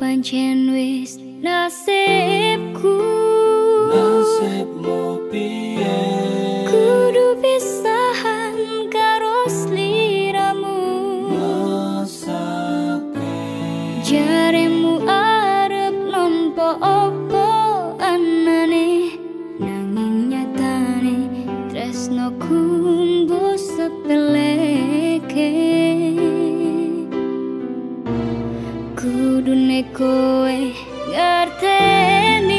Pancen wis nasib Kudune ngerteni Ngerteni